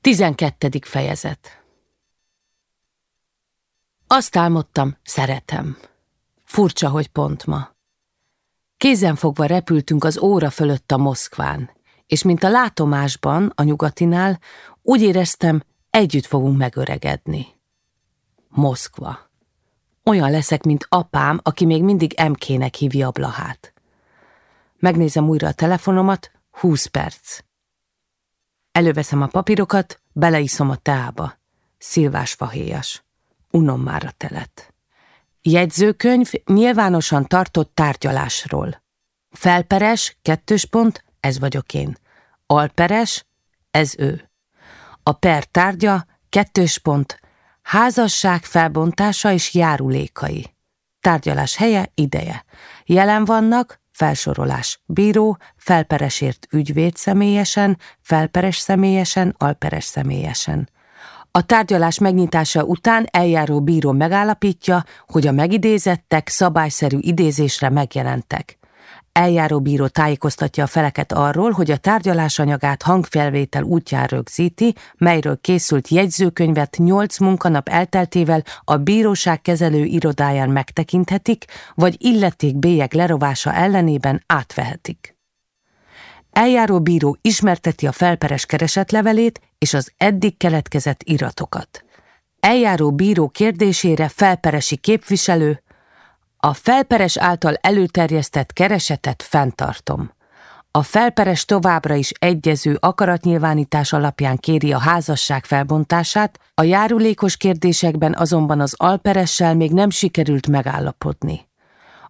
Tizenkettedik fejezet Azt álmodtam, szeretem. Furcsa, hogy pont ma. Kézenfogva repültünk az óra fölött a Moszkván, és mint a látomásban, a nyugatinál, úgy éreztem, együtt fogunk megöregedni. Moszkva. Olyan leszek, mint apám, aki még mindig MK-nek hívja a blahát. Megnézem újra a telefonomat, húsz perc. Előveszem a papírokat, beleiszom a teába. Szilvás fahéjas. Unom már a telet. Jegyzőkönyv nyilvánosan tartott tárgyalásról. Felperes, kettős pont, ez vagyok én. Alperes, ez ő. A per tárgya, kettős pont, házasság felbontása és járulékai. Tárgyalás helye, ideje. Jelen vannak Felsorolás. Bíró, felperesért ügyvéd személyesen, felperes személyesen, alperes személyesen. A tárgyalás megnyitása után eljáró bíró megállapítja, hogy a megidézettek szabályszerű idézésre megjelentek. Eljáró bíró tájékoztatja a feleket arról, hogy a tárgyalás anyagát hangfelvétel útján rögzíti, melyről készült jegyzőkönyvet nyolc munkanap elteltével a bíróság kezelő irodáján megtekinthetik, vagy illeték bélyeg lerovása ellenében átvehetik. Eljáró bíró ismerteti a felperes keresetlevelét és az eddig keletkezett iratokat. Eljáró bíró kérdésére felperesi képviselő a felperes által előterjesztett keresetet fenntartom. A felperes továbbra is egyező akaratnyilvánítás alapján kéri a házasság felbontását, a járulékos kérdésekben azonban az alperessel még nem sikerült megállapodni.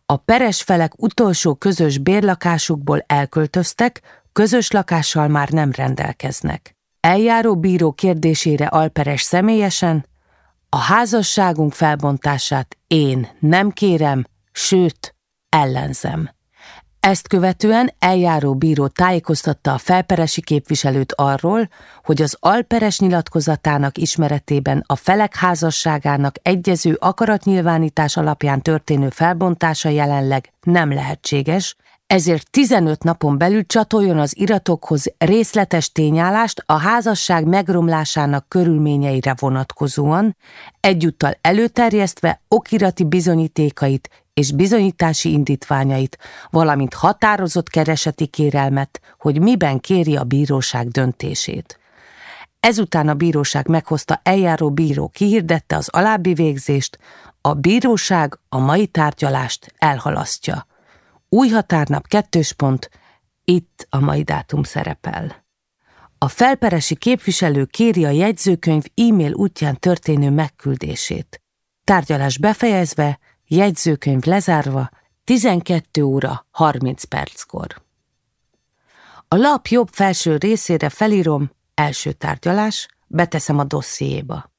A peres felek utolsó közös bérlakásukból elköltöztek, közös lakással már nem rendelkeznek. Eljáró bíró kérdésére alperes személyesen, a házasságunk felbontását én nem kérem, sőt, ellenzem. Ezt követően eljáró bíró tájékoztatta a felperesi képviselőt arról, hogy az alperes nyilatkozatának ismeretében a felek házasságának egyező akaratnyilvánítás alapján történő felbontása jelenleg nem lehetséges, ezért 15 napon belül csatoljon az iratokhoz részletes tényállást a házasság megromlásának körülményeire vonatkozóan, egyúttal előterjesztve okirati bizonyítékait és bizonyítási indítványait, valamint határozott kereseti kérelmet, hogy miben kéri a bíróság döntését. Ezután a bíróság meghozta eljáró bíró kihirdette az alábbi végzést, a bíróság a mai tárgyalást elhalasztja. Új határnap kettős pont, itt a mai dátum szerepel. A felperesi képviselő kéri a jegyzőkönyv e-mail útján történő megküldését. Tárgyalás befejezve, jegyzőkönyv lezárva, 12 óra 30 perckor. A lap jobb felső részére felírom, első tárgyalás, beteszem a dossziéba.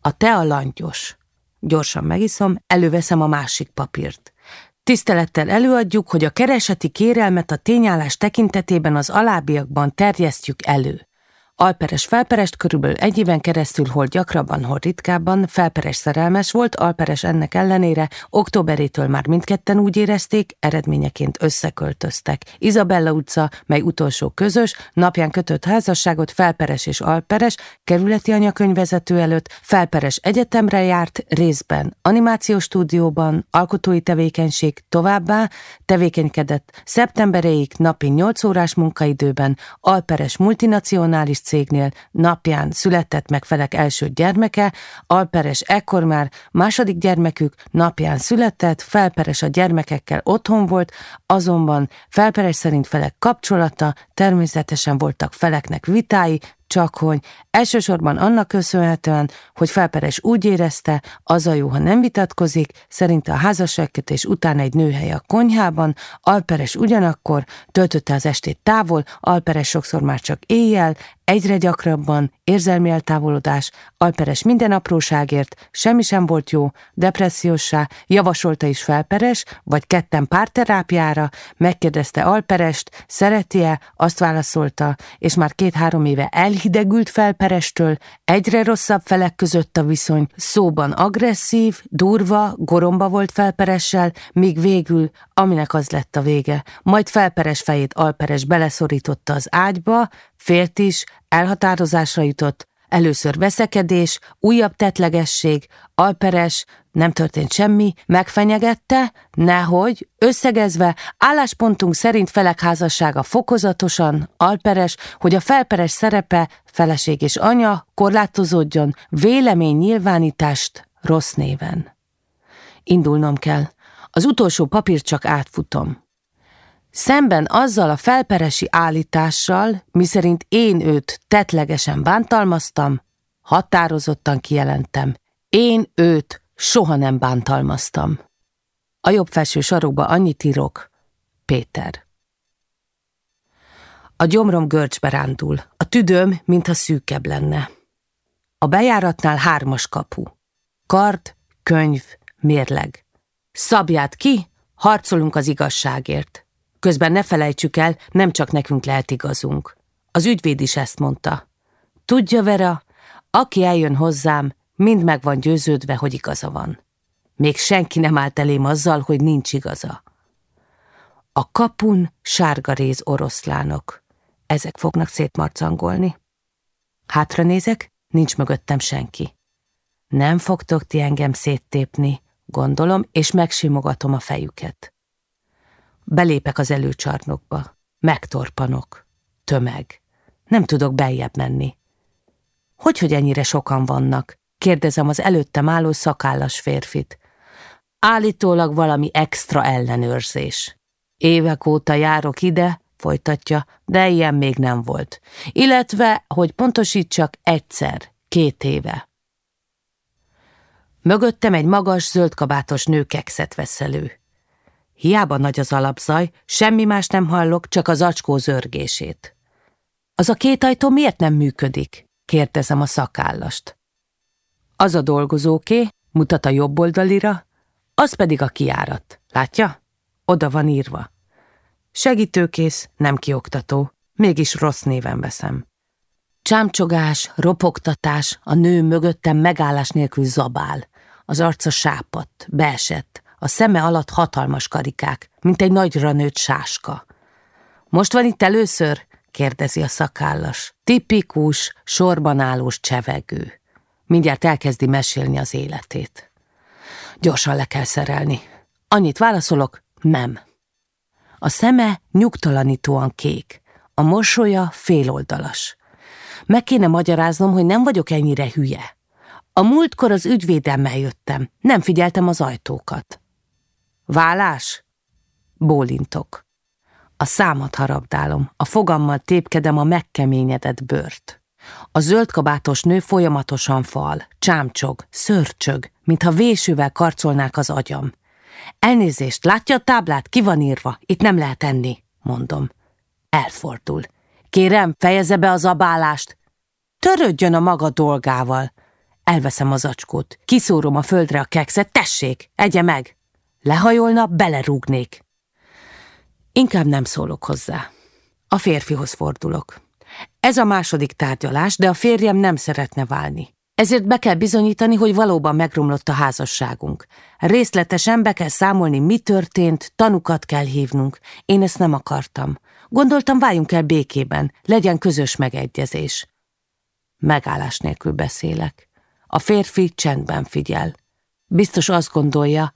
A te a langyos. Gyorsan megiszom, előveszem a másik papírt. Tisztelettel előadjuk, hogy a kereseti kérelmet a tényállás tekintetében az alábbiakban terjesztjük elő. Alperes felperest körülbelül egy éven keresztül, hol gyakrabban, hol ritkábban, felperes szerelmes volt, Alperes ennek ellenére októberétől már mindketten úgy érezték, eredményeként összeköltöztek. Izabella utca, mely utolsó közös, napján kötött házasságot felperes és alperes, kerületi anyakönyvezető előtt, felperes egyetemre járt, részben animációs stúdióban, alkotói tevékenység, továbbá tevékenykedett szeptemberéig napi 8 órás munkaidőben, alperes multinacionális cégnél napján született meg felek első gyermeke, Alperes ekkor már második gyermekük napján született, Felperes a gyermekekkel otthon volt, azonban Felperes szerint felek kapcsolata, természetesen voltak feleknek vitái, csak hogy elsősorban annak köszönhetően, hogy Felperes úgy érezte, az a jó, ha nem vitatkozik, szerinte a házasságkötés után egy nőhely a konyhában, Alperes ugyanakkor töltötte az estét távol, Alperes sokszor már csak éjjel, egyre gyakrabban, érzelmi eltávolodás, Alperes minden apróságért, semmi sem volt jó, depressziósá, javasolta is Felperes, vagy ketten párterápiára, megkérdezte Alperest, szereti-e, azt válaszolta, és már két-három éve el felhidegült felperestől, egyre rosszabb felek között a viszony, szóban agresszív, durva, goromba volt felperessel, míg végül, aminek az lett a vége, majd felperes fejét alperes beleszorította az ágyba, félt is, elhatározásra jutott, Először veszekedés, újabb tetlegesség, alperes, nem történt semmi, megfenyegette, nehogy, összegezve, álláspontunk szerint felek házassága fokozatosan, alperes, hogy a felperes szerepe, feleség és anya korlátozódjon, vélemény nyilvánítást rossz néven. Indulnom kell. Az utolsó papírt csak átfutom. Szemben azzal a felperesi állítással, miszerint én őt tetlegesen bántalmaztam, határozottan kijelentem. Én őt soha nem bántalmaztam. A jobb felső sarokba annyit írok, Péter. A gyomrom görcsbe rándul, a tüdőm, mintha szűkebb lenne. A bejáratnál hármas kapu. Kard, könyv, mérleg. Szabját ki, harcolunk az igazságért. Közben ne felejtsük el, nem csak nekünk lehet igazunk. Az ügyvéd is ezt mondta. Tudja, Vera, aki eljön hozzám, mind meg van győződve, hogy igaza van. Még senki nem állt elém azzal, hogy nincs igaza. A kapun sárga réz oroszlánok. Ezek fognak szétmarcangolni. Hátra nézek, nincs mögöttem senki. Nem fogtok ti engem széttépni, gondolom, és megsimogatom a fejüket. Belépek az előcsarnokba. Megtorpanok. Tömeg. Nem tudok beljebb menni. Hogy, hogy ennyire sokan vannak? Kérdezem az előttem álló szakállas férfit. Állítólag valami extra ellenőrzés. Évek óta járok ide, folytatja, de ilyen még nem volt. Illetve, hogy pontosítsak, egyszer, két éve. Mögöttem egy magas, zöldkabátos nő kekszet vesz elő. Hiába nagy az alapzaj, semmi más nem hallok, csak az acskó zörgését. Az a két ajtó miért nem működik? kérdezem a szakállast. Az a dolgozóké, mutat a jobb oldalira, az pedig a kiárat. Látja? Oda van írva. Segítőkész, nem kioktató, mégis rossz néven veszem. Csámcsogás, ropogtatás, a nő mögöttem megállás nélkül zabál. Az arca sápadt, beesett, a szeme alatt hatalmas karikák, mint egy nagyra nőtt sáska. Most van itt először? kérdezi a szakállas. Tipikus, sorban állós csevegő. Mindjárt elkezdi mesélni az életét. Gyorsan le kell szerelni. Annyit válaszolok, nem. A szeme nyugtalanítóan kék, a mosolya féloldalas. Meg kéne magyaráznom, hogy nem vagyok ennyire hülye. A múltkor az ügyvédemmel jöttem, nem figyeltem az ajtókat. Vállás? Bólintok. A számat harabdálom, a fogammal tépkedem a megkeményedett bőrt. A zöldkabátos nő folyamatosan fal, csámcsog, szörcsög, mintha vésővel karcolnák az agyam. Elnézést, látja a táblát, ki van írva, itt nem lehet enni, mondom. Elfordul. Kérem, fejezze be az abálást. Törődjön a maga dolgával. Elveszem az acskót, kiszórom a földre a kekszet, tessék, egye meg. Lehajolna, belerúgnék. Inkább nem szólok hozzá. A férfihoz fordulok. Ez a második tárgyalás, de a férjem nem szeretne válni. Ezért be kell bizonyítani, hogy valóban megromlott a házasságunk. Részletesen be kell számolni, mi történt, tanukat kell hívnunk. Én ezt nem akartam. Gondoltam, váljunk el békében, legyen közös megegyezés. Megállás nélkül beszélek. A férfi csendben figyel. Biztos azt gondolja,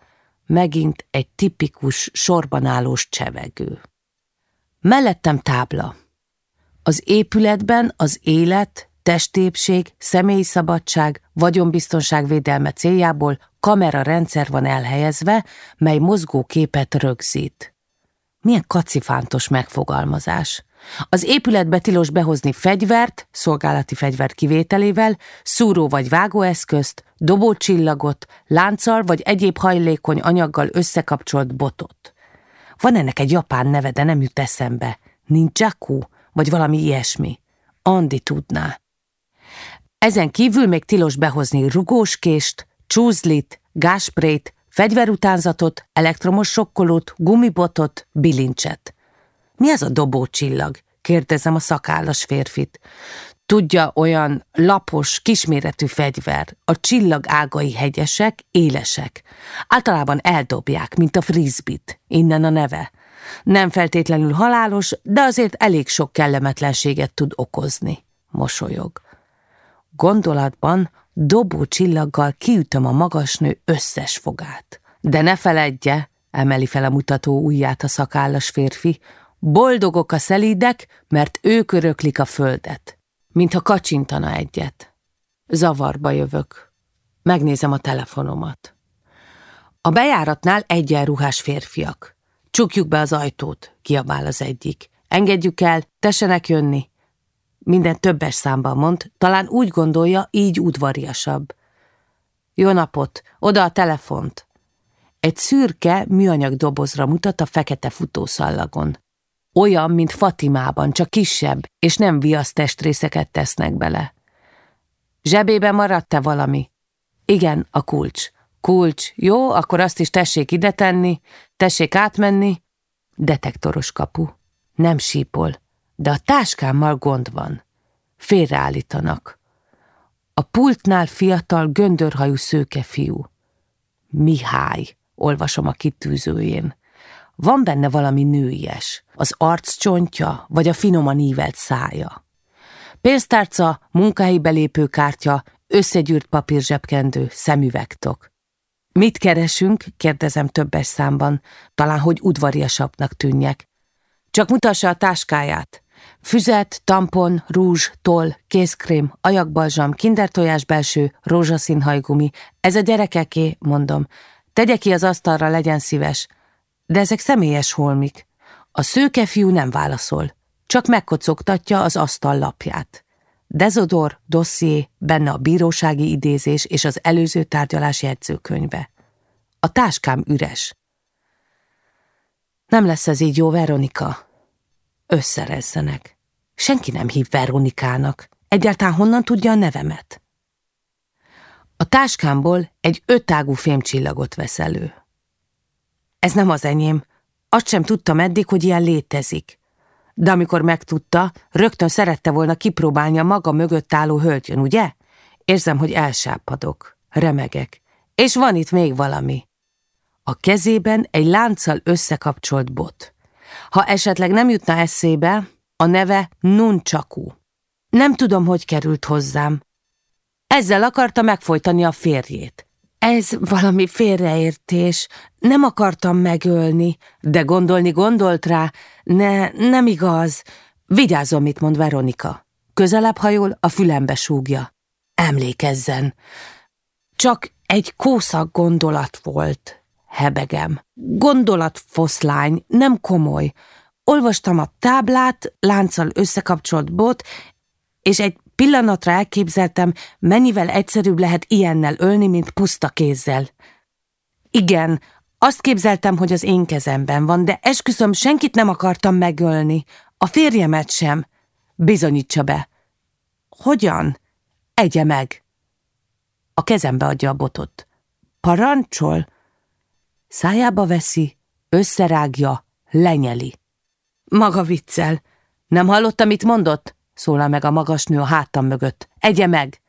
megint egy tipikus sorban állós csevegő. Mellettem tábla. Az épületben az élet, testépség, személyi szabadság, vagyonbiztonság védelme céljából kamerarendszer van elhelyezve, mely mozgóképet rögzít. Milyen kacifántos megfogalmazás. Az épületbe tilos behozni fegyvert, szolgálati fegyver kivételével, szúró vagy vágóeszközt, dobócsillagot, lánccal vagy egyéb hajlékony anyaggal összekapcsolt botot. Van ennek egy japán neve, de nem jut eszembe. Ninjaku, vagy valami ilyesmi. Andi tudná. Ezen kívül még tilos behozni rugóskést, csúzlit, gásprét, fegyverutánzatot, elektromos sokkolót, gumibotot, bilincset. Mi az a dobócsillag? kérdezem a szakállas férfit. Tudja, olyan lapos, kisméretű fegyver. A csillag ágai hegyesek, élesek. Általában eldobják, mint a frisbit. Innen a neve. Nem feltétlenül halálos, de azért elég sok kellemetlenséget tud okozni. Mosolyog. Gondolatban dobó csillaggal kiütöm a magasnő összes fogát. De ne feledje, emeli fel a mutató ujját a szakállas férfi, boldogok a szelídek, mert ők öröklik a földet. Mintha kacsintana egyet. Zavarba jövök. Megnézem a telefonomat. A bejáratnál egyenruhás férfiak. Csukjuk be az ajtót, kiabál az egyik. Engedjük el, tessenek jönni. Minden többes számban mond, talán úgy gondolja, így udvariasabb. Jó napot, oda a telefont. Egy szürke, műanyag dobozra mutat a fekete futószallagon. Olyan, mint Fatimában, csak kisebb, és nem viasz testrészeket tesznek bele. Zsebébe maradt-e valami? Igen, a kulcs. Kulcs, jó, akkor azt is tessék ide tenni, tessék átmenni. Detektoros kapu. Nem sípol, de a táskámmal gond van. Félreállítanak. A pultnál fiatal, göndörhajú szőke fiú. Mihály, olvasom a kitűzőjén. Van benne valami nőies, az arccsontja, vagy a finoman ívelt szája. Pénztárca, munkahelyi belépőkártya, összegyűrt papírzsebkendő, szemüvegtok. Mit keresünk? kérdezem többes számban, talán hogy udvariasabbnak tűnjek. Csak mutassa a táskáját. Füzet, tampon, rúzs, toll, kézkrém, ajakbalzsam, kindertojás belső, rózsaszín hajgumi. Ez a gyerekeké, mondom. Tegye ki az asztalra, legyen szíves. De ezek személyes holmik. A szőke fiú nem válaszol, csak megkocogtatja az asztal lapját. Dezodor, dosszié, benne a bírósági idézés és az előző tárgyalás jegyzőkönyve. A táskám üres. Nem lesz ez így jó, Veronika. Összerezzenek. Senki nem hív Veronikának. Egyáltalán honnan tudja a nevemet? A táskámból egy ötágú fémcsillagot vesz elő. Ez nem az enyém. Azt sem tudtam eddig, hogy ilyen létezik. De amikor megtudta, rögtön szerette volna kipróbálni a maga mögött álló hölgyön, ugye? Érzem, hogy elsápadok, remegek. És van itt még valami. A kezében egy lánccal összekapcsolt bot. Ha esetleg nem jutna eszébe, a neve Nunchaku. Nem tudom, hogy került hozzám. Ezzel akarta megfojtani a férjét. Ez valami félreértés. Nem akartam megölni, de gondolni gondolt rá. Ne, nem igaz. Vigyázzon, mit mond Veronika. Közelebb hajol, a fülembe súgja. Emlékezzen. Csak egy kószak gondolat volt, hebegem. Gondolatfoszlány, nem komoly. Olvastam a táblát, lánccal összekapcsolt bot, és egy Pillanatra elképzeltem, mennyivel egyszerűbb lehet ilyennel ölni, mint puszta kézzel. Igen, azt képzeltem, hogy az én kezemben van, de esküszöm, senkit nem akartam megölni. A férjemet sem. Bizonyítsa be. Hogyan? Egye meg. A kezembe adja a botot. Parancsol? Szájába veszi, összerágja, lenyeli. Maga viccel. Nem hallott, mit mondott? Szólal meg a magas nő a hátam mögött. Egye meg!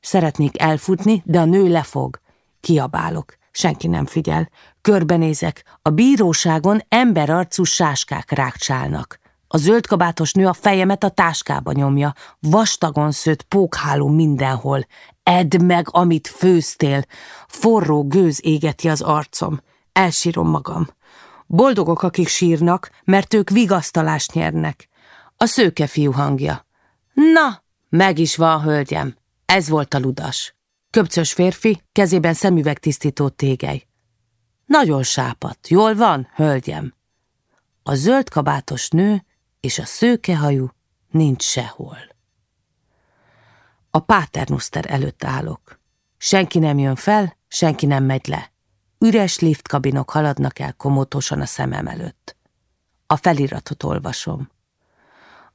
Szeretnék elfutni, de a nő lefog. Kiabálok. Senki nem figyel. Körbenézek. A bíróságon emberarcú sáskák rákcsálnak. A zöldkabátos nő a fejemet a táskába nyomja. Vastagon szőtt pókháló mindenhol. Edd meg, amit főztél. Forró gőz égeti az arcom. Elsírom magam. Boldogok, akik sírnak, mert ők vigasztalást nyernek. A szőke fiú hangja. Na, meg is van, hölgyem. Ez volt a ludas. Köpcös férfi, kezében szemüvegtisztító tégely. Nagyon sápat. Jól van, hölgyem? A zöld kabátos nő és a szőkehajú nincs sehol. A páternuszter előtt állok. Senki nem jön fel, senki nem megy le. Üres liftkabinok haladnak el komótosan a szemem előtt. A feliratot olvasom.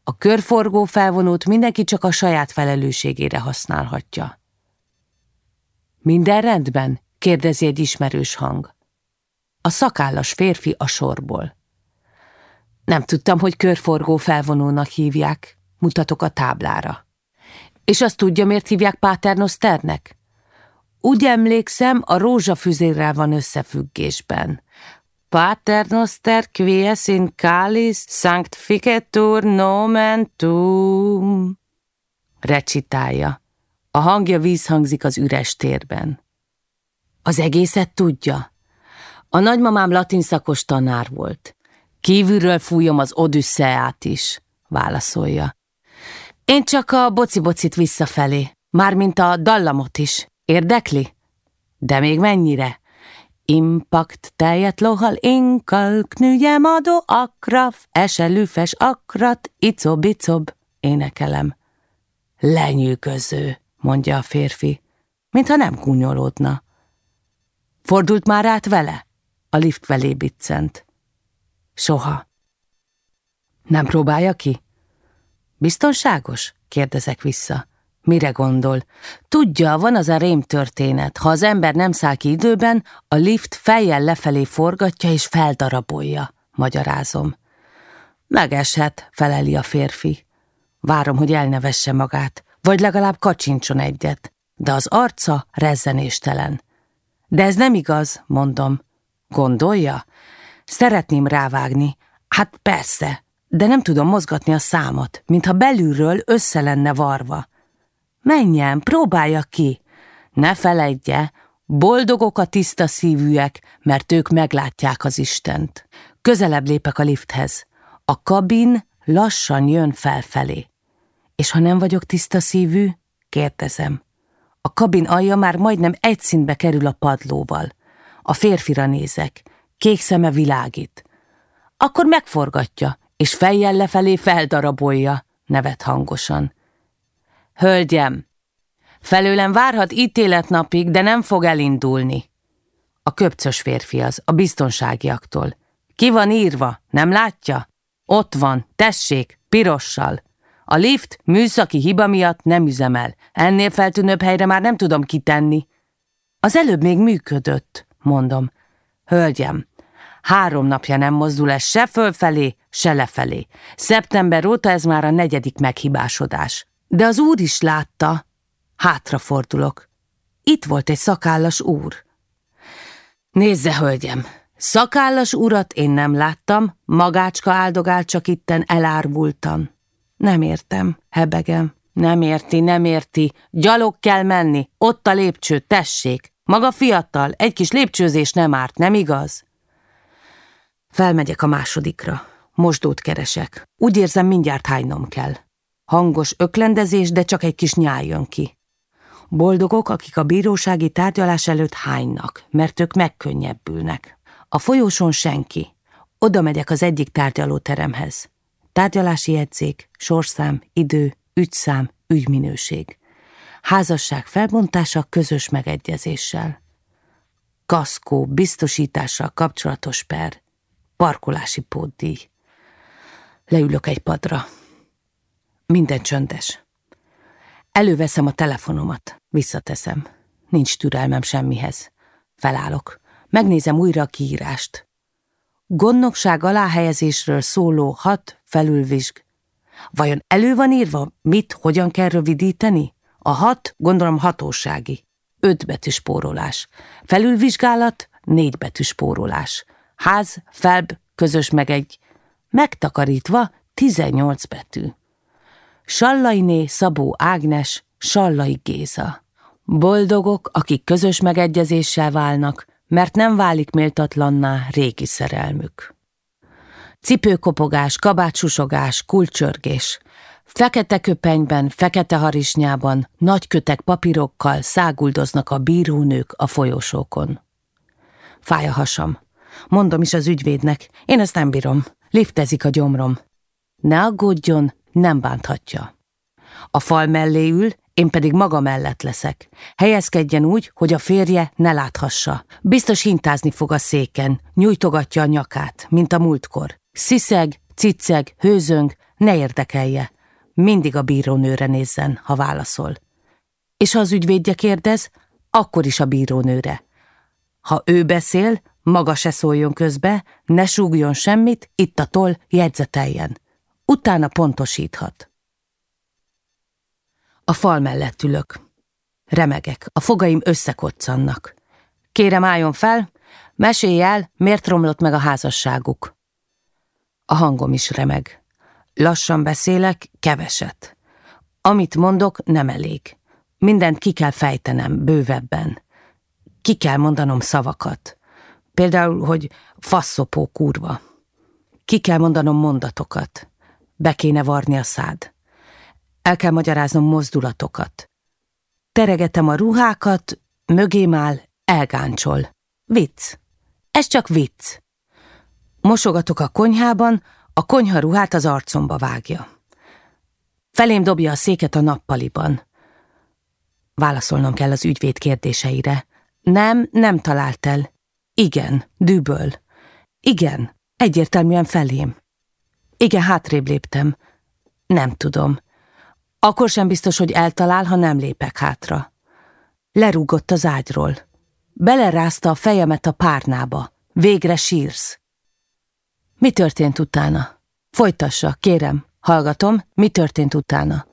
A körforgó felvonót mindenki csak a saját felelősségére használhatja. Minden rendben? kérdezi egy ismerős hang. A szakállas férfi a sorból. Nem tudtam, hogy körforgó felvonónak hívják, mutatok a táblára. És azt tudja, miért hívják Páternoszternek? Úgy emlékszem, a rózsafüzérrel van összefüggésben. Paternoster quies in calis sanctificetur nomen tuum. Recitálja. A hangja vízhangzik az üres térben. Az egészet tudja? A nagymamám latin szakos tanár volt. Kívülről fújom az odüsszeát is, válaszolja. Én csak a boci-bocit visszafelé, mármint a dallamot is. Érdekli? De még mennyire? Impact tejet lohal inkal, knügyem adó akraf, eselüfes akrat, icob-icob, énekelem. Lenyűgöző, mondja a férfi, mintha nem kunyolódna. Fordult már át vele? A lift velé biccent. Soha. Nem próbálja ki? Biztonságos? kérdezek vissza. Mire gondol? Tudja, van az a rém történet. Ha az ember nem száll ki időben, a lift fejjel lefelé forgatja és feldarabolja, magyarázom. Megeshet, feleli a férfi. Várom, hogy elnevesse magát, vagy legalább kacsincson egyet, de az arca rezzenéstelen. De ez nem igaz, mondom. Gondolja? Szeretném rávágni. Hát persze, de nem tudom mozgatni a számot, mintha belülről össze lenne varva. Menjen, próbálja ki. Ne feledje, boldogok a tiszta szívűek, mert ők meglátják az Istent. Közelebb lépek a lifthez. A kabin lassan jön felfelé. És ha nem vagyok tiszta szívű, kérdezem. A kabin alja már majdnem egy szintbe kerül a padlóval. A férfira nézek. Kék szeme világít. Akkor megforgatja, és fejjel lefelé feldarabolja, nevet hangosan. Hölgyem, felőlem várhat ítéletnapig, de nem fog elindulni. A köpcös férfi az, a biztonságiaktól. Ki van írva, nem látja? Ott van, tessék, pirossal. A lift műszaki hiba miatt nem üzemel. Ennél feltűnőbb helyre már nem tudom kitenni. Az előbb még működött, mondom. Hölgyem, három napja nem mozdul ez se fölfelé, se lefelé. Szeptember óta ez már a negyedik meghibásodás. De az úr is látta. Hátrafordulok. Itt volt egy szakállas úr. Nézze, hölgyem, szakállas urat én nem láttam, magácska áldogál csak itten elárvultan. Nem értem, hebegem. Nem érti, nem érti. Gyalog kell menni, ott a lépcső, tessék. Maga fiatal, egy kis lépcsőzés nem árt, nem igaz? Felmegyek a másodikra. Mosdót keresek. Úgy érzem, mindjárt hánynom kell. Hangos öklendezés, de csak egy kis nyál jön ki. Boldogok, akik a bírósági tárgyalás előtt hánynak, mert ők megkönnyebbülnek. A folyóson senki. Oda megyek az egyik tárgyalóteremhez. Tárgyalási jegyzék, sorszám, idő, ügyszám, ügyminőség. Házasság felbontása közös megegyezéssel. Kaszkó, biztosítással kapcsolatos per, parkolási pótdíj. Leülök egy padra. Minden csöndes. Előveszem a telefonomat, visszateszem. Nincs türelmem semmihez. Felállok. Megnézem újra a kiírást. Gondnokság aláhelyezésről szóló hat felülvizsg. Vajon elő van írva, mit, hogyan kell rövidíteni? A hat, gondolom hatósági. Öt betű spórolás. Felülvizsgálat, négy betű spórolás. Ház, felb, közös meg egy. Megtakarítva, tizennyolc betű. Sallainé Szabó Ágnes, Sallai Géza. Boldogok, akik közös megegyezéssel válnak, mert nem válik méltatlanná régi szerelmük. Cipőkopogás, kabátsusogás, kulcsörgés. Fekete köpenyben, fekete harisnyában, nagy kötek papírokkal száguldoznak a bírónők a folyosókon. Fáj a hasam. Mondom is az ügyvédnek, én ezt nem bírom. Liftezik a gyomrom. Ne aggódjon, nem bánthatja. A fal mellé ül, én pedig maga mellett leszek. Helyezkedjen úgy, hogy a férje ne láthassa. Biztos hintázni fog a széken, nyújtogatja a nyakát, mint a múltkor. Sziszeg, ciceg, hőzöng, ne érdekelje. Mindig a bírónőre nézzen, ha válaszol. És ha az ügyvédje kérdez, akkor is a bírónőre. Ha ő beszél, maga se szóljon közbe, ne súgjon semmit, itt a toll jegyzeteljen utána pontosíthat. A fal mellett ülök. Remegek, a fogaim összekoccannak. Kérem álljon fel, mesélj el, miért romlott meg a házasságuk. A hangom is remeg. Lassan beszélek, keveset. Amit mondok, nem elég. Mindent ki kell fejtenem, bővebben. Ki kell mondanom szavakat. Például, hogy faszopó kurva. Ki kell mondanom mondatokat. Be kéne varni a szád. El kell magyaráznom mozdulatokat. Teregetem a ruhákat, mögém áll, elgáncsol. Vicc. Ez csak vicc. Mosogatok a konyhában, a konyha ruhát az arcomba vágja. Felém dobja a széket a nappaliban. Válaszolnom kell az ügyvéd kérdéseire. Nem, nem talált el. Igen, düböl. Igen, egyértelműen felém. Igen, hátrébb léptem. Nem tudom. Akkor sem biztos, hogy eltalál, ha nem lépek hátra. Lerúgott az ágyról. Belerázta a fejemet a párnába. Végre sírsz. Mi történt utána? Folytassa, kérem, hallgatom, mi történt utána?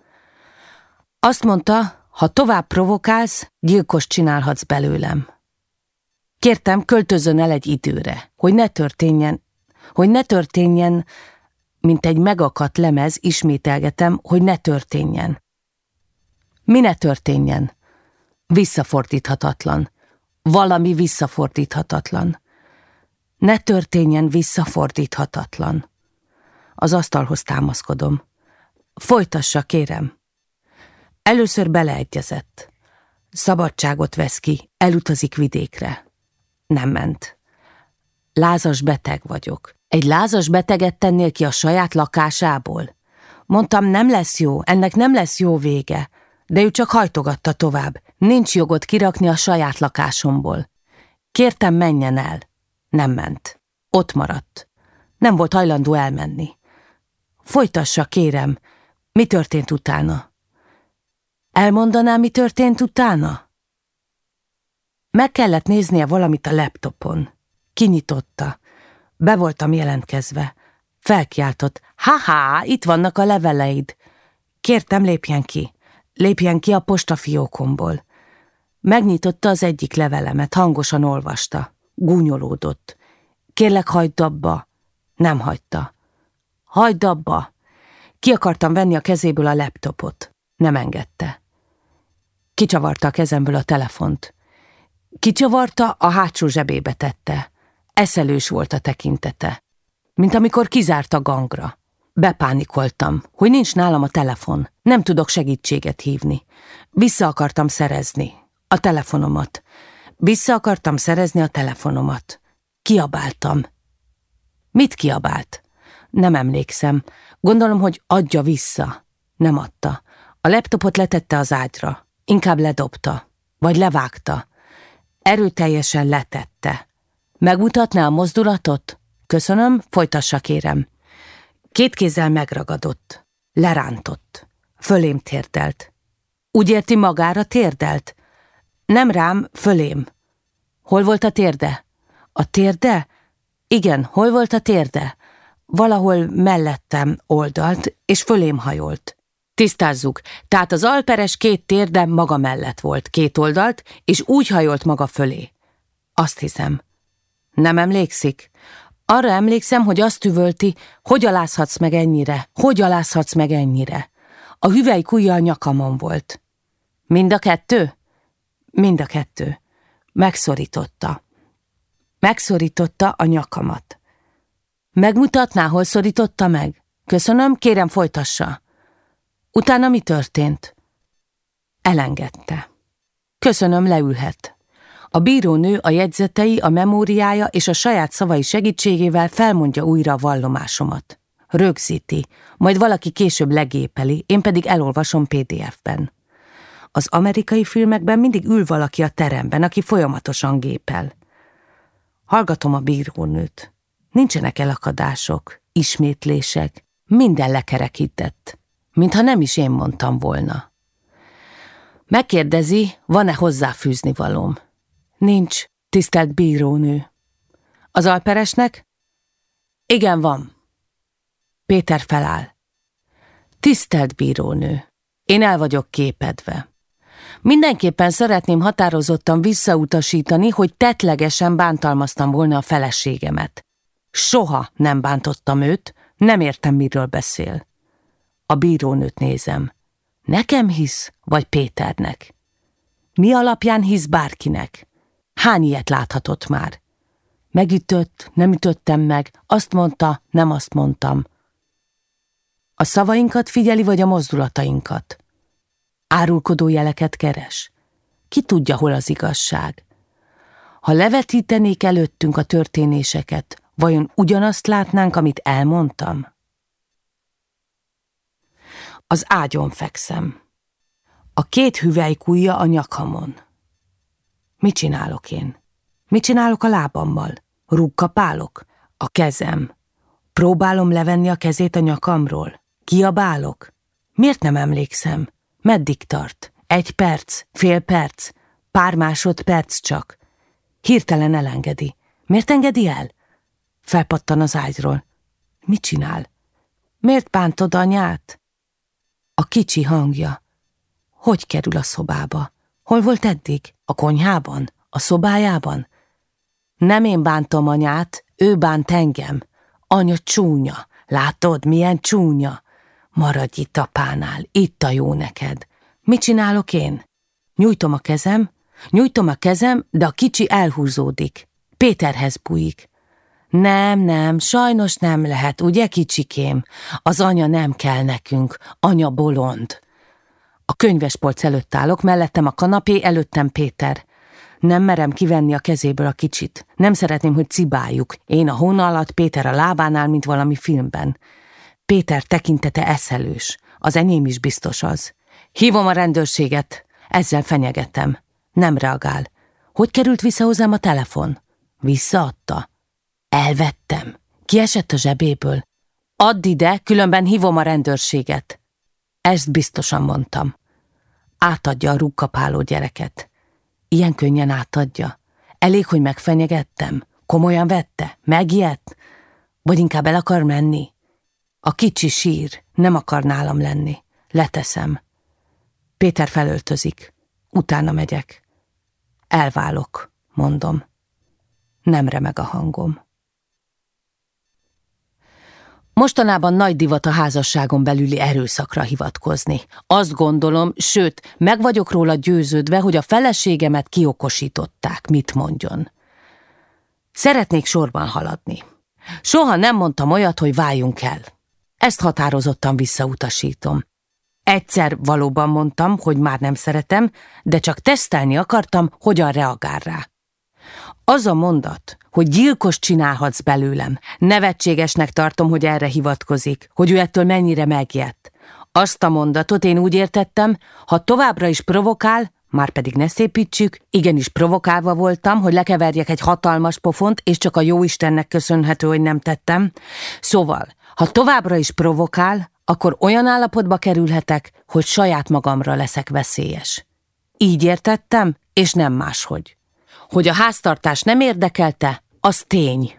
Azt mondta, ha tovább provokálsz, gyilkos csinálhatsz belőlem. Kértem, költözön el egy időre, hogy ne történjen, hogy ne történjen, mint egy megakadt lemez, ismételgetem, hogy ne történjen. Mi ne történjen? Visszafordíthatatlan. Valami visszafordíthatatlan. Ne történjen visszafordíthatatlan. Az asztalhoz támaszkodom. Folytassa, kérem. Először beleegyezett. Szabadságot vesz ki, elutazik vidékre. Nem ment. Lázas beteg vagyok. Egy lázas beteget tennél ki a saját lakásából? Mondtam, nem lesz jó, ennek nem lesz jó vége. De ő csak hajtogatta tovább. Nincs jogot kirakni a saját lakásomból. Kértem, menjen el. Nem ment. Ott maradt. Nem volt hajlandó elmenni. Folytassa, kérem. Mi történt utána? Elmondaná, mi történt utána? Meg kellett néznie valamit a laptopon. Kinyitotta. Be voltam jelentkezve. Felkiáltott. Ha-ha, itt vannak a leveleid. Kértem, lépjen ki. Lépjen ki a postafiókomból. Megnyitotta az egyik levelemet, hangosan olvasta. Gúnyolódott. Kérlek, hagyd abba. Nem hagyta. Hagyd abba. Ki akartam venni a kezéből a laptopot. Nem engedte. Kicsavarta a kezemből a telefont. Kicsavarta, a hátsó zsebébe tette. Eszelős volt a tekintete. Mint amikor kizárt a gangra. Bepánikoltam, hogy nincs nálam a telefon. Nem tudok segítséget hívni. Vissza akartam szerezni. A telefonomat. Vissza akartam szerezni a telefonomat. Kiabáltam. Mit kiabált? Nem emlékszem. Gondolom, hogy adja vissza. Nem adta. A laptopot letette az ágyra. Inkább ledobta. Vagy levágta. Erőteljesen letette. Megmutatná a mozdulatot? Köszönöm, folytassa kérem. Két kézzel megragadott. Lerántott. Fölém térdelt. Úgy érti magára térdelt? Nem rám, fölém. Hol volt a térde? A térde? Igen, hol volt a térde? Valahol mellettem oldalt, és fölém hajolt. Tisztázzuk, tehát az alperes két térde maga mellett volt, két oldalt, és úgy hajolt maga fölé. Azt hiszem. Nem emlékszik? Arra emlékszem, hogy azt üvölti, hogy alázhatsz meg ennyire, hogy alázhatsz meg ennyire. A hüvelykújja a nyakamon volt. Mind a kettő? Mind a kettő. Megszorította. Megszorította a nyakamat. Megmutatná, hol szorította meg? Köszönöm, kérem folytassa. Utána mi történt? Elengedte. Köszönöm, leülhet. A bírónő a jegyzetei, a memóriája és a saját szavai segítségével felmondja újra a vallomásomat. Rögzíti, majd valaki később legépeli, én pedig elolvasom PDF-ben. Az amerikai filmekben mindig ül valaki a teremben, aki folyamatosan gépel. Hallgatom a bírónőt. Nincsenek elakadások, ismétlések, minden lekerekített, mintha nem is én mondtam volna. Megkérdezi, van-e hozzáfűzni valóm. Nincs, tisztelt bírónő. Az alperesnek? Igen, van. Péter feláll. Tisztelt bírónő. Én el vagyok képedve. Mindenképpen szeretném határozottan visszautasítani, hogy tetlegesen bántalmaztam volna a feleségemet. Soha nem bántottam őt, nem értem, miről beszél. A bírónőt nézem. Nekem hisz, vagy Péternek? Mi alapján hisz bárkinek? Hány ilyet láthatott már? Megütött, nem ütöttem meg, azt mondta, nem azt mondtam. A szavainkat figyeli, vagy a mozdulatainkat? Árulkodó jeleket keres? Ki tudja, hol az igazság? Ha levetítenék előttünk a történéseket, vajon ugyanazt látnánk, amit elmondtam? Az ágyon fekszem. A két hüvelykújja a nyakamon. Mit csinálok én? Mit csinálok a lábammal? Rúgkapálok? A kezem. Próbálom levenni a kezét a nyakamról. Kiabálok? Miért nem emlékszem? Meddig tart? Egy perc? Fél perc? Pár másodperc csak? Hirtelen elengedi. Miért engedi el? Felpattan az ágyról. Mit csinál? Miért bántod anyát? A kicsi hangja. Hogy kerül a szobába? Hol volt eddig? A konyhában? A szobájában? Nem én bántom anyát, ő bánt engem. Anya csúnya. Látod, milyen csúnya? Maradj itt apánál, itt a jó neked. Mit csinálok én? Nyújtom a kezem, nyújtom a kezem, de a kicsi elhúzódik. Péterhez bújik. Nem, nem, sajnos nem lehet, ugye kicsikém? Az anya nem kell nekünk, anya bolond. A könyvespolc előtt állok, mellettem a kanapé, előttem Péter. Nem merem kivenni a kezéből a kicsit. Nem szeretném, hogy cibáljuk. Én a hóna alatt, Péter a lábánál, mint valami filmben. Péter tekintete eszelős. Az enyém is biztos az. Hívom a rendőrséget. Ezzel fenyegetem. Nem reagál. Hogy került vissza hozzám a telefon? Visszaadta. Elvettem. Kiesett a zsebéből. Add ide, különben hívom a rendőrséget. Ezt biztosan mondtam. Átadja a rúgkapáló gyereket. Ilyen könnyen átadja. Elég, hogy megfenyegettem. Komolyan vette? Megijedt? Vagy inkább el akar menni? A kicsi sír, nem akar nálam lenni. Leteszem. Péter felöltözik. Utána megyek. Elválok, mondom. Nem remeg a hangom. Mostanában nagy divat a házasságon belüli erőszakra hivatkozni. Azt gondolom, sőt, meg vagyok róla győződve, hogy a feleségemet kiokosították, mit mondjon. Szeretnék sorban haladni. Soha nem mondtam olyat, hogy váljunk el. Ezt határozottan visszautasítom. Egyszer valóban mondtam, hogy már nem szeretem, de csak tesztelni akartam, hogyan reagál rá. Az a mondat, hogy gyilkos csinálhatsz belőlem, nevetségesnek tartom, hogy erre hivatkozik, hogy ő ettől mennyire megijedt. Azt a mondatot én úgy értettem, ha továbbra is provokál, már pedig ne szépítsük, igenis provokálva voltam, hogy lekeverjek egy hatalmas pofont, és csak a jóistennek köszönhető, hogy nem tettem. Szóval, ha továbbra is provokál, akkor olyan állapotba kerülhetek, hogy saját magamra leszek veszélyes. Így értettem, és nem máshogy. Hogy a háztartás nem érdekelte, az tény.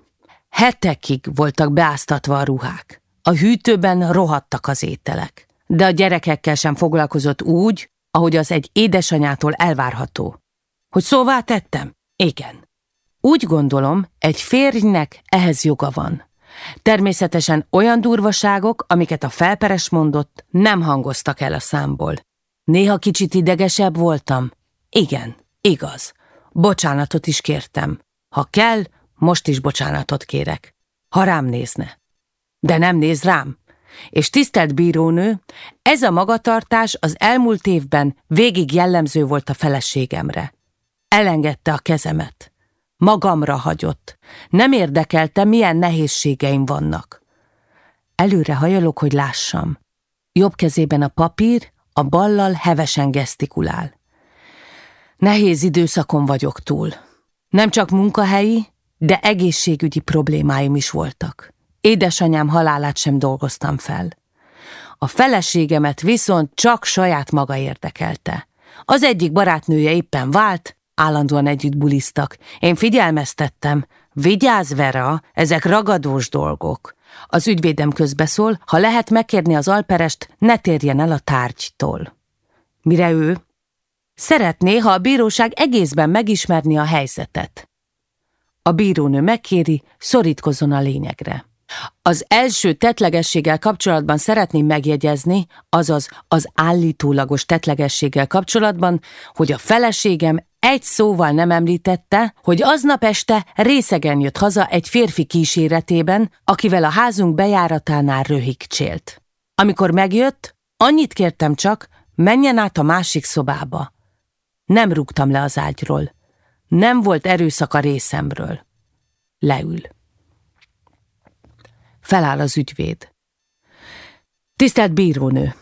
Hetekig voltak beáztatva a ruhák. A hűtőben rohadtak az ételek. De a gyerekekkel sem foglalkozott úgy, ahogy az egy édesanyától elvárható. Hogy szóvá tettem? Igen. Úgy gondolom, egy férjnek ehhez joga van. Természetesen olyan durvaságok, amiket a felperes mondott, nem hangoztak el a számból. Néha kicsit idegesebb voltam. Igen, igaz. Bocsánatot is kértem. Ha kell, most is bocsánatot kérek. Ha rám nézne. De nem néz rám. És tisztelt bírónő, ez a magatartás az elmúlt évben végig jellemző volt a feleségemre. Elengedte a kezemet. Magamra hagyott. Nem érdekelte, milyen nehézségeim vannak. Előre hajolok, hogy lássam. Jobb kezében a papír, a ballal hevesen gesztikulál. Nehéz időszakon vagyok túl. Nem csak munkahelyi, de egészségügyi problémáim is voltak. Édesanyám halálát sem dolgoztam fel. A feleségemet viszont csak saját maga érdekelte. Az egyik barátnője éppen vált, állandóan együtt buliztak. Én figyelmeztettem, vigyázz Vera, ezek ragadós dolgok. Az ügyvédem közbeszól, ha lehet megkérni az alperest, ne térjen el a tárgytól. Mire ő? Szeretné, ha a bíróság egészben megismerni a helyzetet. A bírónő megkéri, szorítkozzon a lényegre. Az első tetlegességgel kapcsolatban szeretném megjegyezni, azaz az állítólagos tetlegességgel kapcsolatban, hogy a feleségem egy szóval nem említette, hogy aznap este részegen jött haza egy férfi kíséretében, akivel a házunk bejáratánál röhigcsélt. Amikor megjött, annyit kértem csak, menjen át a másik szobába. Nem rúgtam le az ágyról. Nem volt erőszak a részemről. Leül. Feláll az ügyvéd. Tisztelt bírónő!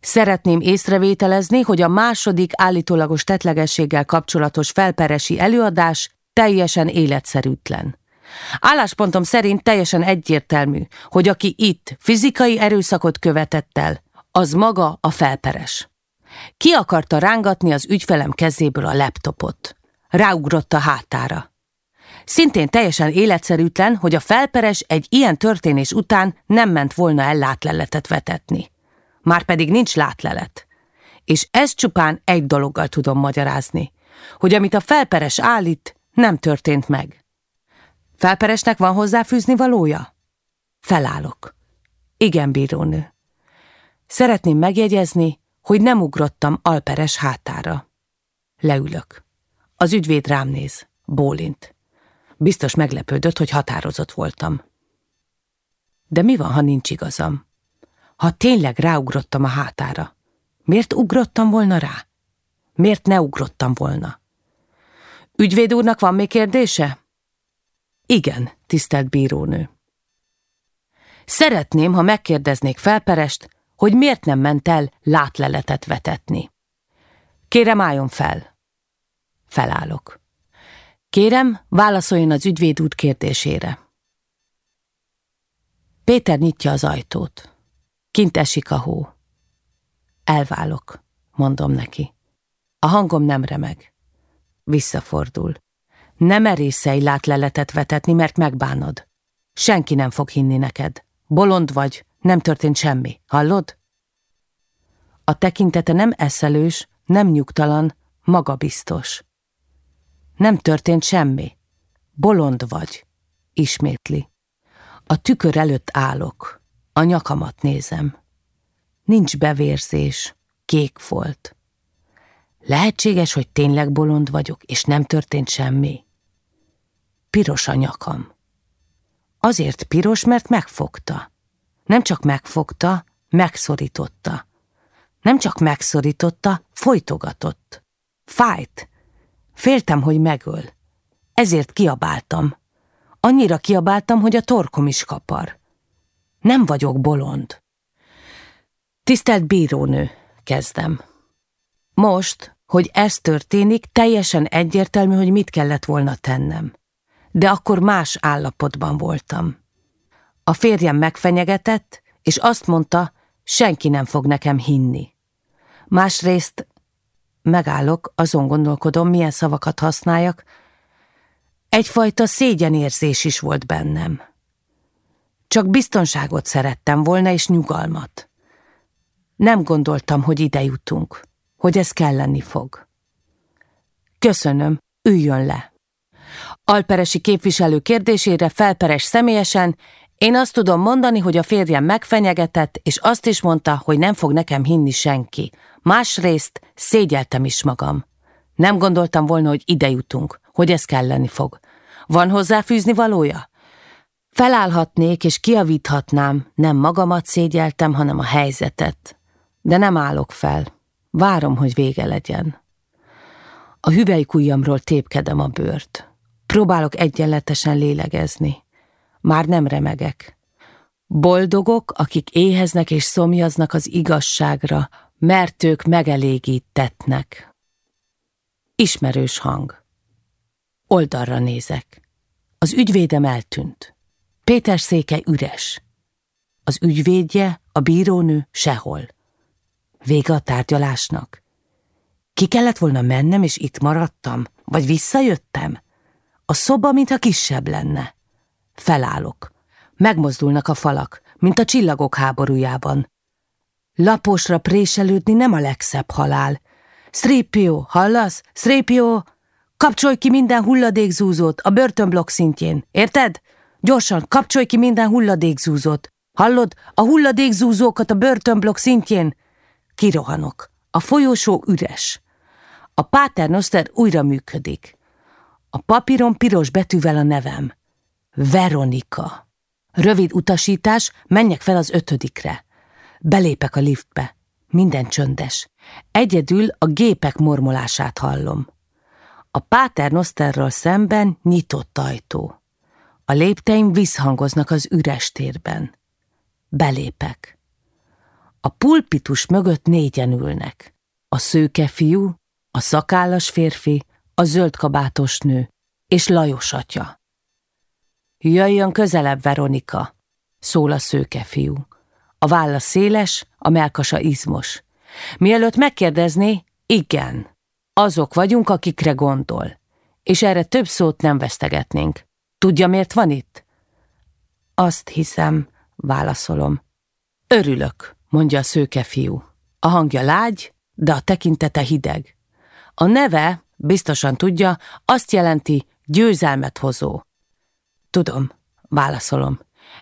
Szeretném észrevételezni, hogy a második állítólagos tetlegességgel kapcsolatos felperesi előadás teljesen életszerűtlen. Álláspontom szerint teljesen egyértelmű, hogy aki itt fizikai erőszakot követett el, az maga a felperes. Ki akarta rángatni az ügyfelem kezéből a laptopot. Ráugrott a hátára. Szintén teljesen életszerűtlen, hogy a felperes egy ilyen történés után nem ment volna el látleletet vetetni. Márpedig nincs látlelet. És ezt csupán egy dologgal tudom magyarázni, hogy amit a felperes állít, nem történt meg. Felperesnek van hozzáfűzni valója? Felállok. Igen, bírónő. Szeretném megjegyezni, hogy nem ugrottam Alperes hátára. Leülök. Az ügyvéd rám néz. Bólint. Biztos meglepődött, hogy határozott voltam. De mi van, ha nincs igazam? Ha tényleg ráugrottam a hátára, miért ugrottam volna rá? Miért ne ugrottam volna? Ügyvéd úrnak van még kérdése? Igen, tisztelt bírónő. Szeretném, ha megkérdeznék felperest, hogy miért nem ment el látleletet vetetni. Kérem, álljon fel. Felállok. Kérem, válaszoljon az ügyvéd út kérdésére. Péter nyitja az ajtót. Kint esik a hó. Elválok, mondom neki. A hangom nem remeg. Visszafordul. Nem merészelj látleletet vetetni, mert megbánod. Senki nem fog hinni neked. Bolond vagy, nem történt semmi. Hallod? A tekintete nem eszelős, nem nyugtalan, magabiztos. Nem történt semmi. Bolond vagy, ismétli. A tükör előtt állok, a nyakamat nézem. Nincs bevérzés, kék volt. Lehetséges, hogy tényleg bolond vagyok, és nem történt semmi? Piros a nyakam. Azért piros, mert megfogta. Nem csak megfogta, megszorította. Nem csak megszorította, folytogatott. Fájt, Féltem, hogy megöl. Ezért kiabáltam. Annyira kiabáltam, hogy a torkom is kapar. Nem vagyok bolond. Tisztelt bírónő, kezdem. Most, hogy ez történik, teljesen egyértelmű, hogy mit kellett volna tennem. De akkor más állapotban voltam. A férjem megfenyegetett, és azt mondta, senki nem fog nekem hinni. Másrészt Megállok, azon gondolkodom, milyen szavakat használjak. Egyfajta szégyenérzés is volt bennem. Csak biztonságot szerettem volna, és nyugalmat. Nem gondoltam, hogy ide jutunk, hogy ez kelleni fog. Köszönöm, üljön le. Alperesi képviselő kérdésére felperes személyesen, én azt tudom mondani, hogy a férjem megfenyegetett, és azt is mondta, hogy nem fog nekem hinni senki. Másrészt szégyeltem is magam. Nem gondoltam volna, hogy ide jutunk, hogy ez kelleni fog. Van hozzáfűzni valója? Felállhatnék és kiavíthatnám, nem magamat szégyeltem, hanem a helyzetet. De nem állok fel. Várom, hogy vége legyen. A hüvelykujjamról tépkedem a bőrt. Próbálok egyenletesen lélegezni. Már nem remegek. Boldogok, akik éheznek és szomjaznak az igazságra, mert ők megelégítetnek. Ismerős hang. Oldalra nézek. Az ügyvédem eltűnt. Péter széke üres. Az ügyvédje, a bírónő sehol. Vége a tárgyalásnak. Ki kellett volna mennem, és itt maradtam? Vagy visszajöttem? A szoba, mintha kisebb lenne. Felállok. Megmozdulnak a falak, mint a csillagok háborújában. Laposra préselődni nem a legszebb halál. Szrépió, hallasz? Szrépió! Kapcsolj ki minden hulladékzúzót a börtönblokk szintjén, érted? Gyorsan, kapcsolj ki minden hulladékzúzót. Hallod? A hulladékzúzókat a börtönblokk szintjén. Kirohanok. A folyósó üres. A páternoszter újra működik. A papíron piros betűvel a nevem. Veronika. Rövid utasítás, menjek fel az ötödikre. Belépek a liftbe. Minden csöndes. Egyedül a gépek mormolását hallom. A páternoszterral szemben nyitott ajtó. A lépteim visszhangoznak az üres térben. Belépek. A pulpitus mögött négyen ülnek. A szőke fiú, a szakállas férfi, a zöld kabátos nő és Lajos atya. Jöjjön közelebb, Veronika, szól a szőke fiú. A válla széles, a melkasa izmos. Mielőtt megkérdezné, igen, azok vagyunk, akikre gondol. És erre több szót nem vesztegetnénk. Tudja, miért van itt? Azt hiszem, válaszolom. Örülök, mondja a szőke fiú. A hangja lágy, de a tekintete hideg. A neve, biztosan tudja, azt jelenti győzelmet hozó. Tudom, válaszolom.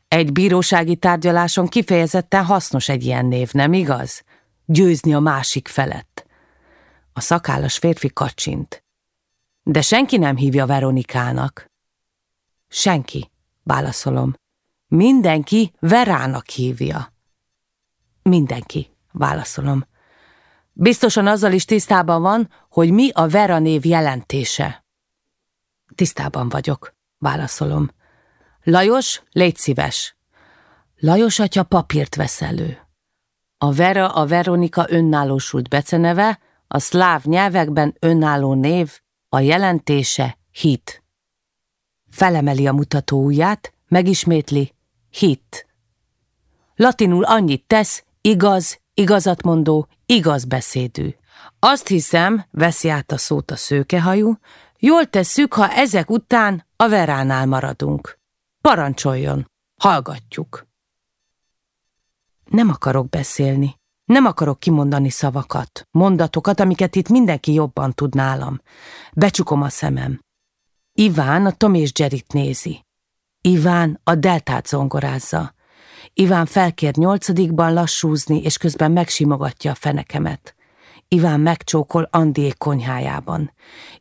Egy bírósági tárgyaláson kifejezetten hasznos egy ilyen név, nem igaz? Győzni a másik felett. A szakállas férfi kacsint. De senki nem hívja Veronikának. Senki, válaszolom. Mindenki Verának hívja. Mindenki, válaszolom. Biztosan azzal is tisztában van, hogy mi a Vera név jelentése. Tisztában vagyok, válaszolom. Lajos, légy szíves. Lajos atya papírt vesz elő. A Vera a Veronika önállósult beceneve, a szláv nyelvekben önálló név, a jelentése hit. Felemeli a mutató ujját, megismétli hit. Latinul annyit tesz, igaz, igazatmondó, igazbeszédű. Azt hiszem, veszi át a szót a szőkehajú, jól tesszük, ha ezek után a veránál maradunk. Parancsoljon, hallgatjuk. Nem akarok beszélni. Nem akarok kimondani szavakat, mondatokat, amiket itt mindenki jobban tud nálam. Becsukom a szemem. Iván a Tom és Jerryt nézi. Iván a deltát zongorázza. Iván felkér nyolcadikban lassúzni, és közben megsimogatja a fenekemet. Iván megcsókol Andiék konyhájában.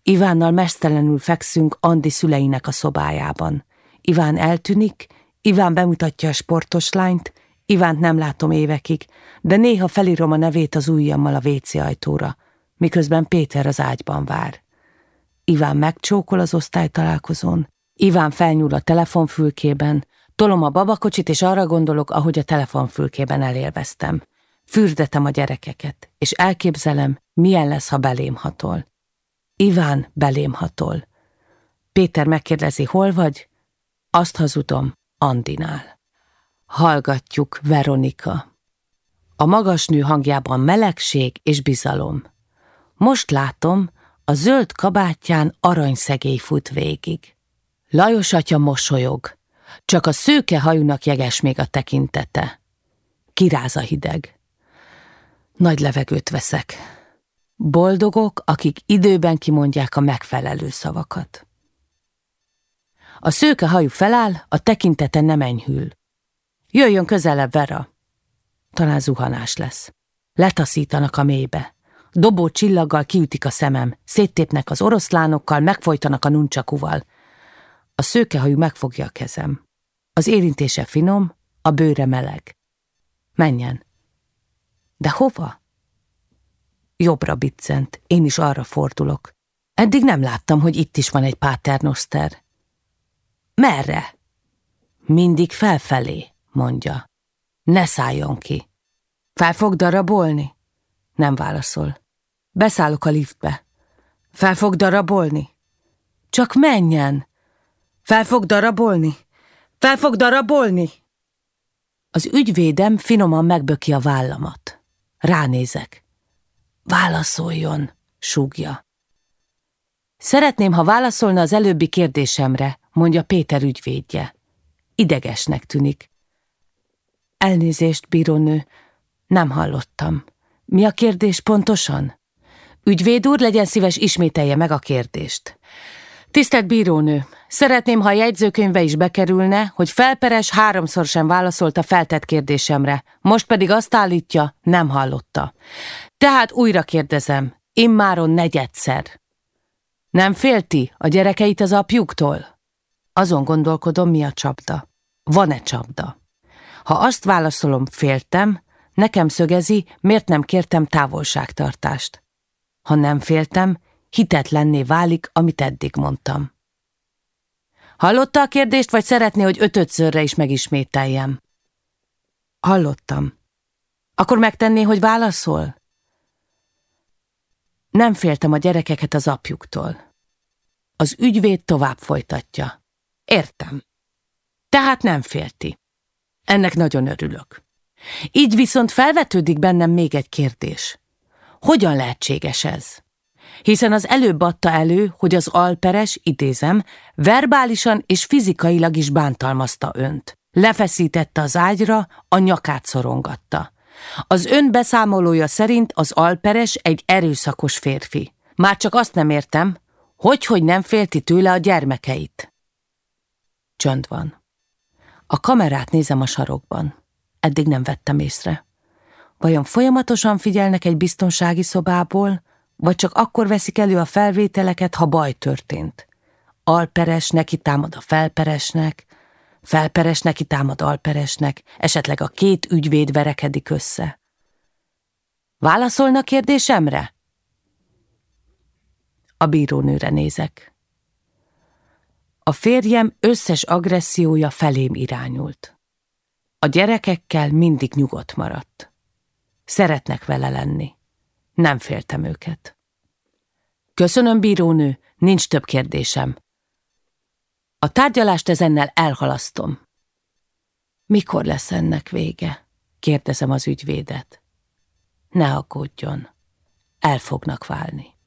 Ivánnal mesztelenül fekszünk Andi szüleinek a szobájában. Iván eltűnik, Iván bemutatja a sportos lányt, Ivánt nem látom évekig, de néha felírom a nevét az ujjammal a WC ajtóra, miközben Péter az ágyban vár. Iván megcsókol az osztálytalálkozón, Iván felnyúl a telefonfülkében, tolom a babakocsit, és arra gondolok, ahogy a telefonfülkében elélveztem. Fürdetem a gyerekeket, és elképzelem, milyen lesz, ha belém hatol. Iván belém hatol. Péter megkérdezi, hol vagy? Azt hazudom, Andinál. Hallgatjuk, Veronika. A magas nő hangjában melegség és bizalom. Most látom, a zöld kabátján aranyszegély fut végig. Lajos atya mosolyog, csak a szőke hajúnak jeges még a tekintete. Kiráz a hideg. Nagy levegőt veszek. Boldogok, akik időben kimondják a megfelelő szavakat. A szőke hajú feláll, a tekintete nem enyhül. Jöjjön közelebb, Vera! Talán zuhanás lesz. Letaszítanak a mélybe. Dobó csillaggal kiütik a szemem, széttépnek az oroszlánokkal, megfojtanak a nuncsakuval. A szőkehajú megfogja a kezem. Az érintése finom, a bőre meleg. Menjen. De hova? Jobbra biccent, én is arra fordulok. Eddig nem láttam, hogy itt is van egy páternoszter. Merre? Mindig felfelé, mondja. Ne szálljon ki. Fel fog darabolni? Nem válaszol. Beszállok a liftbe. Fel fog darabolni? Csak menjen! Fel fog darabolni? Fel fog darabolni? Az ügyvédem finoman megböki a vállamat. Ránézek. Válaszoljon, súgja. Szeretném, ha válaszolna az előbbi kérdésemre, mondja Péter ügyvédje. Idegesnek tűnik. Elnézést, bírónő, Nem hallottam. Mi a kérdés pontosan? Ügyvéd úr, legyen szíves, ismételje meg a kérdést. Tisztelt bírónő, szeretném, ha a jegyzőkönyvbe is bekerülne, hogy felperes háromszor sem válaszolt a feltett kérdésemre, most pedig azt állítja, nem hallotta. Tehát újra kérdezem, immáron negyedszer. Nem félti a gyerekeit az apjuktól? Azon gondolkodom, mi a csapda. Van-e csapda? Ha azt válaszolom, féltem, nekem szögezi, miért nem kértem távolságtartást. Ha nem féltem, hitetlenné válik, amit eddig mondtam. Hallotta a kérdést, vagy szeretné, hogy ötötszörre is megismételjem? Hallottam. Akkor megtenné, hogy válaszol? Nem féltem a gyerekeket az apjuktól. Az ügyvéd tovább folytatja. Értem. Tehát nem félti. Ennek nagyon örülök. Így viszont felvetődik bennem még egy kérdés. Hogyan lehetséges ez? Hiszen az előbb adta elő, hogy az alperes, idézem, verbálisan és fizikailag is bántalmazta önt. Lefeszítette az ágyra, a nyakát szorongatta. Az ön beszámolója szerint az alperes egy erőszakos férfi. Már csak azt nem értem, hogy, hogy nem félti tőle a gyermekeit. Csönd van. A kamerát nézem a sarokban. Eddig nem vettem észre. Vajon folyamatosan figyelnek egy biztonsági szobából, vagy csak akkor veszik elő a felvételeket, ha baj történt? Alperes neki támad a felperesnek, felperes neki támad alperesnek, esetleg a két ügyvéd verekedik össze. Válaszolna kérdésemre? A bírónőre nézek. A férjem összes agressziója felém irányult. A gyerekekkel mindig nyugodt maradt. Szeretnek vele lenni. Nem féltem őket. Köszönöm, bírónő, nincs több kérdésem. A tárgyalást ezennel elhalasztom. Mikor lesz ennek vége? kérdezem az ügyvédet. Ne aggódjon, el fognak válni.